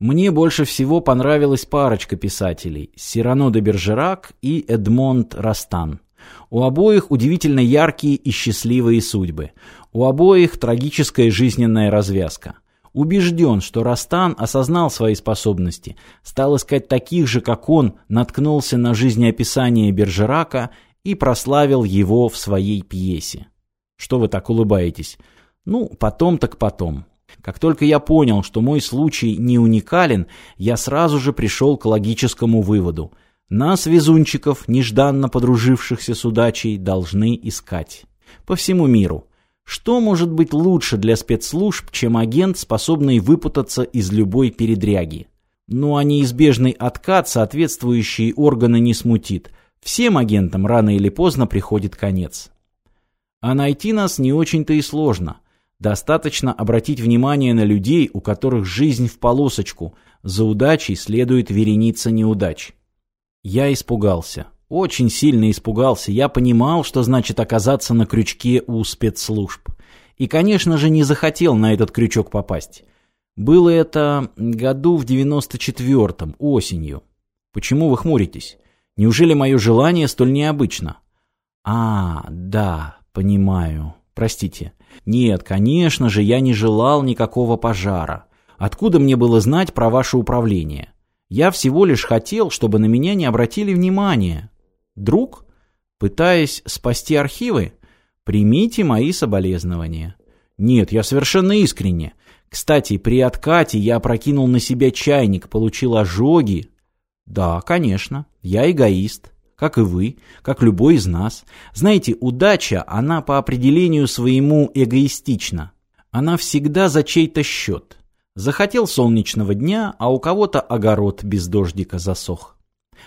Мне больше всего понравилась парочка писателей – Сирано де Бержерак и Эдмонд Растан. У обоих удивительно яркие и счастливые судьбы. У обоих трагическая жизненная развязка. Убежден, что Растан осознал свои способности, стал искать таких же, как он, наткнулся на жизнеописание Бержерака и прославил его в своей пьесе. Что вы так улыбаетесь? Ну, потом так потом. Как только я понял, что мой случай не уникален, я сразу же пришел к логическому выводу. Нас, везунчиков, нежданно подружившихся с удачей, должны искать. По всему миру. Что может быть лучше для спецслужб, чем агент, способный выпутаться из любой передряги? Ну а неизбежный откат соответствующие органы не смутит. Всем агентам рано или поздно приходит конец. А найти нас не очень-то и сложно. Достаточно обратить внимание на людей, у которых жизнь в полосочку. За удачей следует вереница неудач. Я испугался. Очень сильно испугался. Я понимал, что значит оказаться на крючке у спецслужб. И, конечно же, не захотел на этот крючок попасть. Было это году в 94-м, осенью. Почему вы хмуритесь? Неужели мое желание столь необычно? А, да, понимаю. Простите. Нет, конечно же, я не желал никакого пожара. Откуда мне было знать про ваше управление? Я всего лишь хотел, чтобы на меня не обратили внимания. Друг, пытаясь спасти архивы, примите мои соболезнования. Нет, я совершенно искренне. Кстати, при откате я опрокинул на себя чайник, получил ожоги. Да, конечно, я эгоист. Как и вы, как любой из нас, знаете, удача, она по определению своему эгоистична. Она всегда за чей-то счет. Захотел солнечного дня, а у кого-то огород без дождика засох.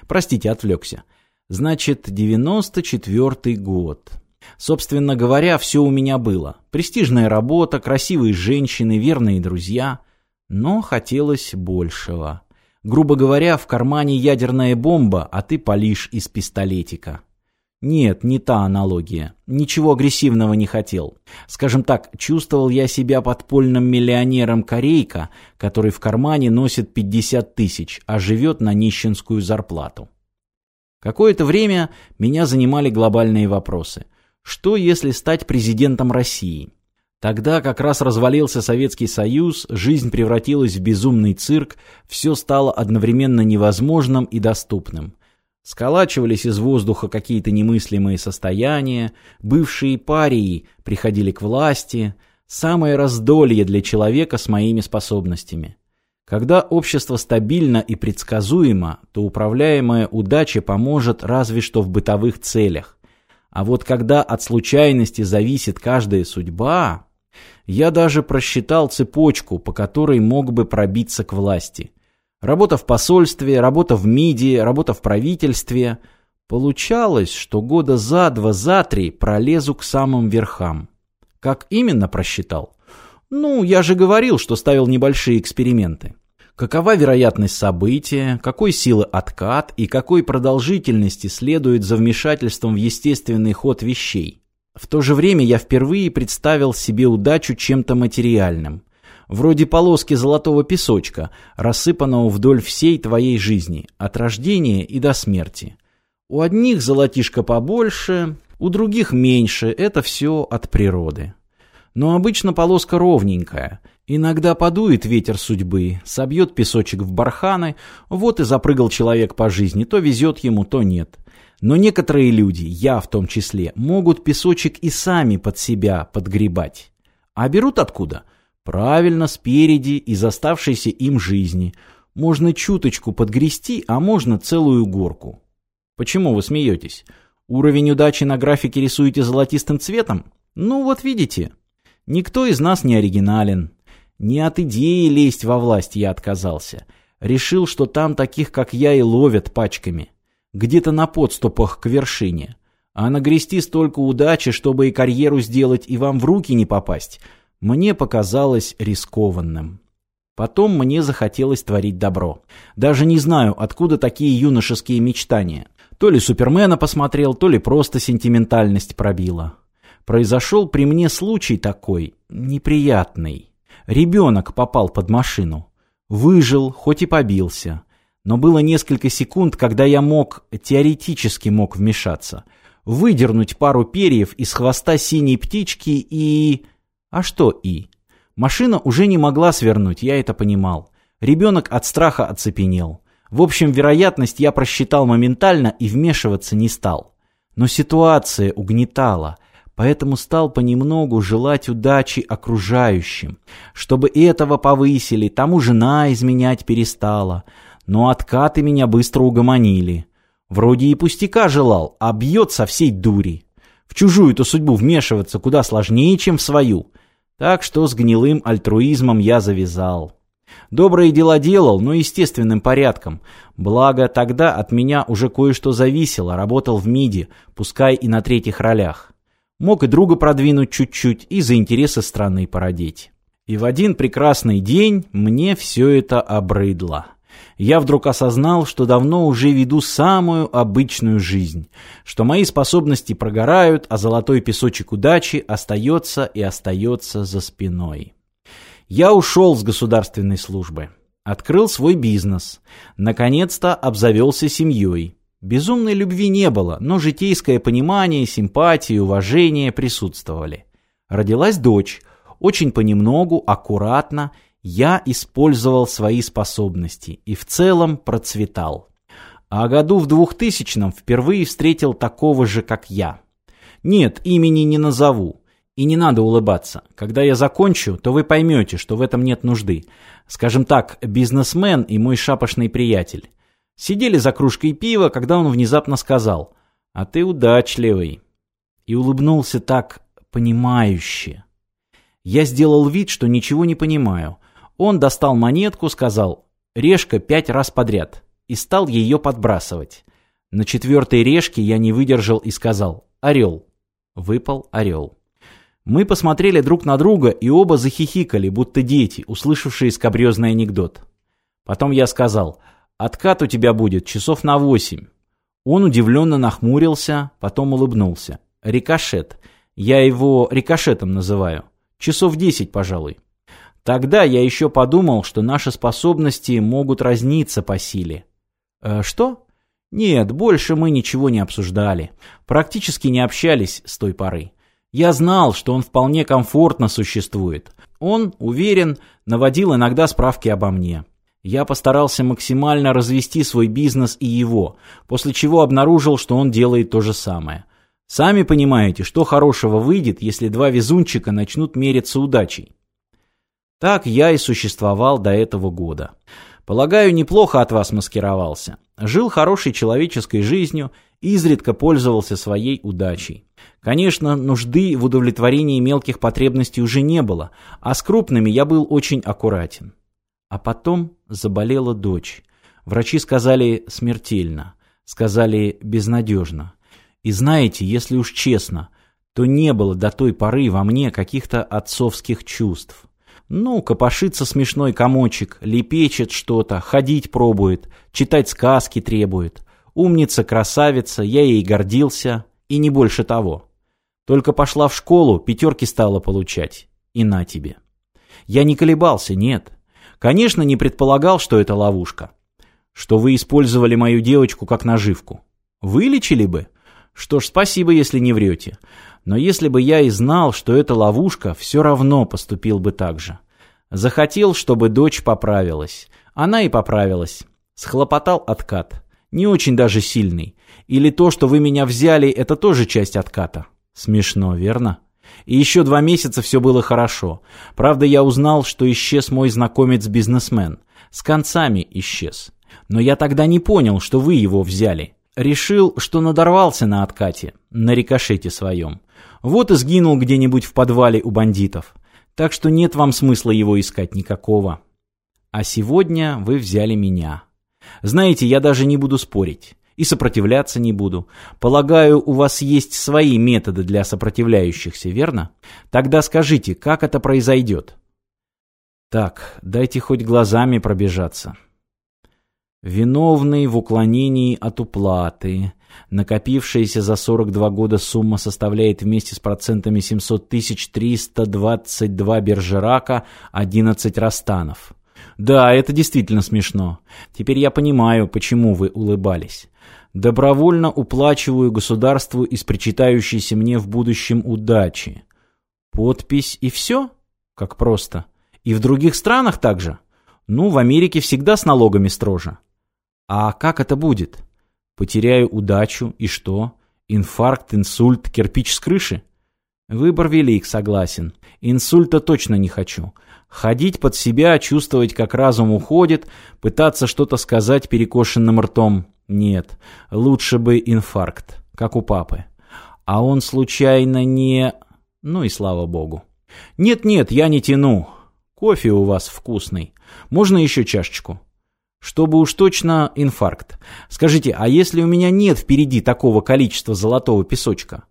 Простите, отвлекся. Значит, 94 год. Собственно говоря, все у меня было. Престижная работа, красивые женщины, верные друзья. Но хотелось большего. Грубо говоря, в кармане ядерная бомба, а ты палишь из пистолетика. Нет, не та аналогия. Ничего агрессивного не хотел. Скажем так, чувствовал я себя подпольным миллионером корейка, который в кармане носит 50 тысяч, а живет на нищенскую зарплату. Какое-то время меня занимали глобальные вопросы. Что, если стать президентом России? Тогда как раз развалился Советский Союз, жизнь превратилась в безумный цирк, все стало одновременно невозможным и доступным. Сколачивались из воздуха какие-то немыслимые состояния, бывшие парии приходили к власти, самое раздолье для человека с моими способностями. Когда общество стабильно и предсказуемо, то управляемая удача поможет разве что в бытовых целях. А вот когда от случайности зависит каждая судьба, я даже просчитал цепочку, по которой мог бы пробиться к власти. Работа в посольстве, работа в МИДе, работа в правительстве. Получалось, что года за два, за три пролезу к самым верхам. Как именно просчитал? Ну, я же говорил, что ставил небольшие эксперименты. Какова вероятность события, какой силы откат и какой продолжительности следует за вмешательством в естественный ход вещей? В то же время я впервые представил себе удачу чем-то материальным, вроде полоски золотого песочка, рассыпанного вдоль всей твоей жизни, от рождения и до смерти. У одних золотишко побольше, у других меньше, это все от природы. Но обычно полоска ровненькая. Иногда подует ветер судьбы, собьет песочек в барханы, вот и запрыгал человек по жизни, то везет ему, то нет. Но некоторые люди, я в том числе, могут песочек и сами под себя подгребать. А берут откуда? Правильно, спереди, из оставшейся им жизни. Можно чуточку подгрести, а можно целую горку. Почему вы смеетесь? Уровень удачи на графике рисуете золотистым цветом? Ну вот видите. Никто из нас не оригинален. Не от идеи лезть во власть я отказался. Решил, что там таких, как я, и ловят пачками где-то на подступах к вершине. А нагрести столько удачи, чтобы и карьеру сделать, и вам в руки не попасть, мне показалось рискованным. Потом мне захотелось творить добро. Даже не знаю, откуда такие юношеские мечтания. То ли Супермена посмотрел, то ли просто сентиментальность пробила. Произошел при мне случай такой, неприятный. Ребенок попал под машину. Выжил, хоть и побился. Но было несколько секунд, когда я мог, теоретически мог вмешаться, выдернуть пару перьев из хвоста синей птички и... А что и? Машина уже не могла свернуть, я это понимал. Ребенок от страха оцепенел. В общем, вероятность я просчитал моментально и вмешиваться не стал. Но ситуация угнетала, поэтому стал понемногу желать удачи окружающим. Чтобы этого повысили, тому жена изменять перестала – но откаты меня быстро угомонили. Вроде и пустяка желал, а бьет со всей дури. В чужую-то судьбу вмешиваться куда сложнее, чем в свою. Так что с гнилым альтруизмом я завязал. Добрые дела делал, но естественным порядком. Благо, тогда от меня уже кое-что зависело, работал в МИДе, пускай и на третьих ролях. Мог и друга продвинуть чуть-чуть и за интересы страны породить. И в один прекрасный день мне все это обрыдло. Я вдруг осознал, что давно уже веду самую обычную жизнь, что мои способности прогорают, а золотой песочек удачи остается и остается за спиной. Я ушел с государственной службы, открыл свой бизнес, наконец-то обзавелся семьей. Безумной любви не было, но житейское понимание, симпатии, уважение присутствовали. Родилась дочь, очень понемногу, аккуратно – я использовал свои способности и в целом процветал. А году в 2000-м впервые встретил такого же, как я. Нет, имени не назову. И не надо улыбаться. Когда я закончу, то вы поймете, что в этом нет нужды. Скажем так, бизнесмен и мой шапошный приятель. Сидели за кружкой пива, когда он внезапно сказал «А ты удачливый». И улыбнулся так понимающе. Я сделал вид, что ничего не понимаю – он достал монетку, сказал «Решка пять раз подряд» и стал ее подбрасывать. На четвертой решке я не выдержал и сказал «Орел». Выпал орел. Мы посмотрели друг на друга и оба захихикали, будто дети, услышавшие скобрезный анекдот. Потом я сказал «Откат у тебя будет часов на восемь». Он удивленно нахмурился, потом улыбнулся. «Рикошет. Я его рикошетом называю. Часов десять, пожалуй». Тогда я еще подумал, что наши способности могут разниться по силе. Э, что? Нет, больше мы ничего не обсуждали. Практически не общались с той поры. Я знал, что он вполне комфортно существует. Он, уверен, наводил иногда справки обо мне. Я постарался максимально развести свой бизнес и его, после чего обнаружил, что он делает то же самое. Сами понимаете, что хорошего выйдет, если два везунчика начнут мериться удачей. Так я и существовал до этого года. Полагаю, неплохо от вас маскировался. Жил хорошей человеческой жизнью, изредка пользовался своей удачей. Конечно, нужды в удовлетворении мелких потребностей уже не было, а с крупными я был очень аккуратен. А потом заболела дочь. Врачи сказали смертельно, сказали безнадежно. И знаете, если уж честно, то не было до той поры во мне каких-то отцовских чувств. Ну-ка, смешной комочек, лепечет что-то, ходить пробует, читать сказки требует. Умница, красавица, я ей гордился, и не больше того. Только пошла в школу, пятерки стала получать. И на тебе. Я не колебался, нет. Конечно, не предполагал, что это ловушка. Что вы использовали мою девочку как наживку. Вылечили бы? Что ж, спасибо, если не врете. Но если бы я и знал, что это ловушка, все равно поступил бы так же. Захотел, чтобы дочь поправилась. Она и поправилась. Схлопотал откат. Не очень даже сильный. Или то, что вы меня взяли, это тоже часть отката. Смешно, верно? И еще два месяца все было хорошо. Правда, я узнал, что исчез мой знакомец-бизнесмен. С концами исчез. Но я тогда не понял, что вы его взяли. Решил, что надорвался на откате, на рикошете своем. Вот и сгинул где-нибудь в подвале у бандитов. Так что нет вам смысла его искать никакого. А сегодня вы взяли меня. Знаете, я даже не буду спорить. И сопротивляться не буду. Полагаю, у вас есть свои методы для сопротивляющихся, верно? Тогда скажите, как это произойдет? Так, дайте хоть глазами пробежаться. Виновный в уклонении от уплаты, Накопившаяся за 42 года сумма составляет вместе с процентами 700 тысяч 322 бержерака, 11 растанов. Да, это действительно смешно. Теперь я понимаю, почему вы улыбались. Добровольно уплачиваю государству из причитающейся мне в будущем удачи. Подпись и все? Как просто. И в других странах также? Ну, в Америке всегда с налогами строже. А как это будет? Потеряю удачу, и что? Инфаркт, инсульт, кирпич с крыши? Выбор велик, согласен. Инсульта точно не хочу. Ходить под себя, чувствовать, как разум уходит, пытаться что-то сказать перекошенным ртом. Нет, лучше бы инфаркт, как у папы. А он случайно не... Ну и слава богу. Нет-нет, я не тяну. Кофе у вас вкусный. Можно еще чашечку? чтобы уж точно инфаркт. Скажите, а если у меня нет впереди такого количества золотого песочка?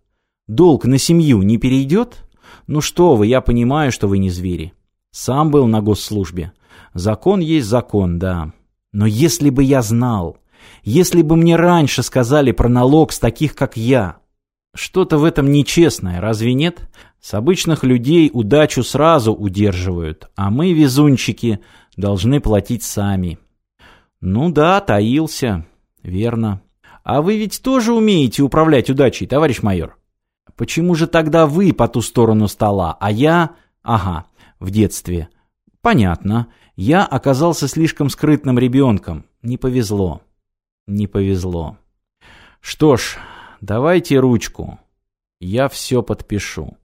Долг на семью не перейдет? Ну что вы, я понимаю, что вы не звери. Сам был на госслужбе. Закон есть закон, да. Но если бы я знал, если бы мне раньше сказали про налог с таких, как я... Что-то в этом нечестное, разве нет? С обычных людей удачу сразу удерживают, а мы, везунчики, должны платить сами». Ну да, таился. Верно. А вы ведь тоже умеете управлять удачей, товарищ майор? Почему же тогда вы по ту сторону стола, а я... Ага, в детстве. Понятно. Я оказался слишком скрытным ребенком. Не повезло. Не повезло. Что ж, давайте ручку. Я все подпишу.